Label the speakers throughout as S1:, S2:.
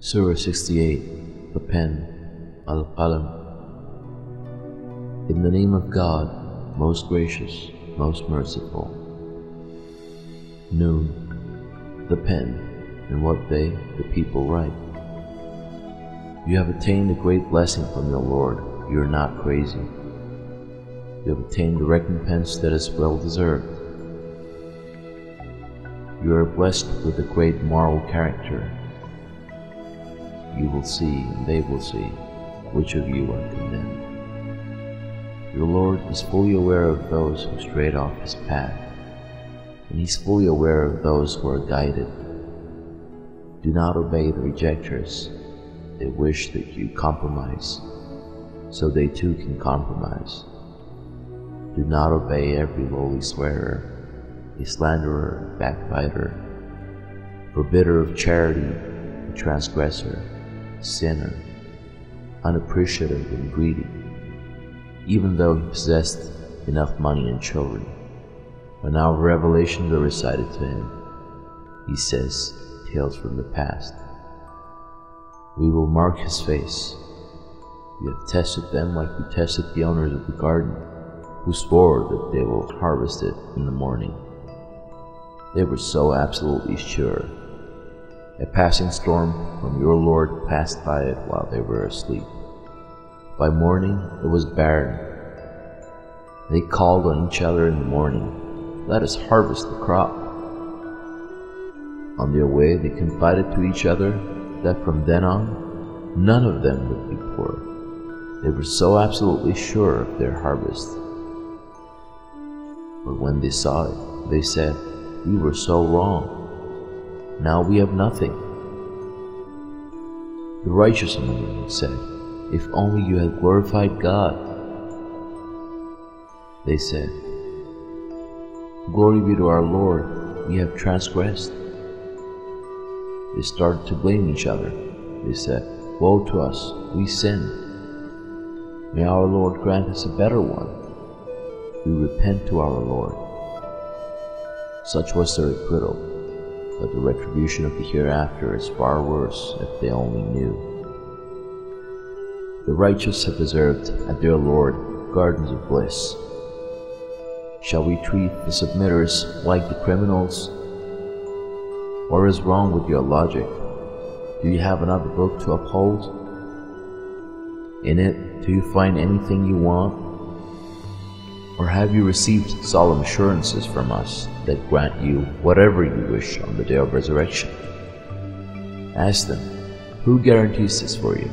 S1: Surah 68 The Pen Al Qalam In the name of God, most gracious, most merciful. Noon, the pen, and what they, the people, write. You have attained a great blessing from your Lord. You are not crazy. You have attained a recompense that is well deserved. You are blessed with a great moral character. You will see, and they will see, which of you are condemned. Your Lord is fully aware of those who strayed off his path, and he's fully aware of those who are guided. Do not obey the rejectors. They wish that you compromise, so they too can compromise. Do not obey every lowly swearer, a slanderer, backbiter, forbidder of charity, a transgressor, sinner, unappreciative and greedy, even though he possessed enough money and children. When our revelations are recited to him, he says tales from the past. We will mark his face. We have tested them like we tested the owners of the garden, who swore that they will harvest it in the morning. They were so absolutely sure. A passing storm from your Lord passed by it while they were asleep. By morning it was barren. They called on each other in the morning, Let us harvest the crop. On their way they confided to each other that from then on none of them would be poor. They were so absolutely sure of their harvest. But when they saw it, they said, We were so wrong. Now we have nothing. The righteous them said, If only you had glorified God. They said, Glory be to our Lord, we have transgressed. They started to blame each other. They said, Woe to us, we sinned. May our Lord grant us a better one. We repent to our Lord. Such was their acquittal, but the retribution of the hereafter is far worse if they only knew. The righteous have deserved at their Lord gardens of bliss. Shall we treat the submitters like the criminals? What is wrong with your logic? Do you have another book to uphold? In it, do you find anything you want? Or have you received solemn assurances from us that grant you whatever you wish on the day of resurrection? Ask them, who guarantees this for you?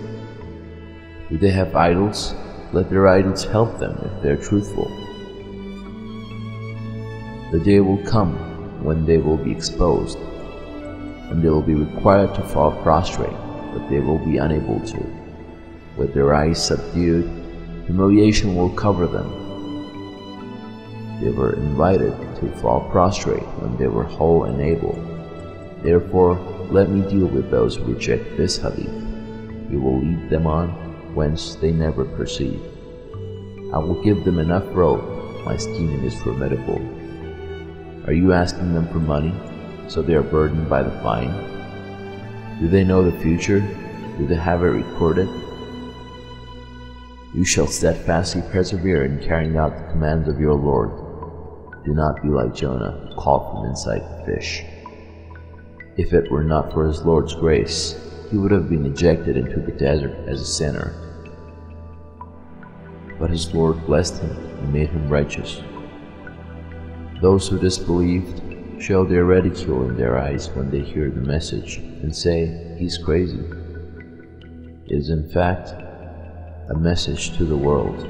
S1: Do they have idols? Let their idols help them if they are truthful. The day will come when they will be exposed, and they will be required to fall prostrate, but they will be unable to. With their eyes subdued, humiliation will cover them. They were invited to fall prostrate when they were whole and able. Therefore, let me deal with those who reject this hadith. We will lead them on whence they never proceed. I will give them enough rope, my scheming is formidable. Are you asking them for money, so they are burdened by the fine? Do they know the future? Do they have it recorded? You shall steadfastly persevere in carrying out the commands of your Lord. Do not be like Jonah, caught from inside the fish. If it were not for his Lord's grace, he would have been ejected into the desert as a sinner. But his Lord blessed him and made him righteous. Those who disbelieved show their ridicule in their eyes when they hear the message and say, He's crazy. It is in fact a message to the world.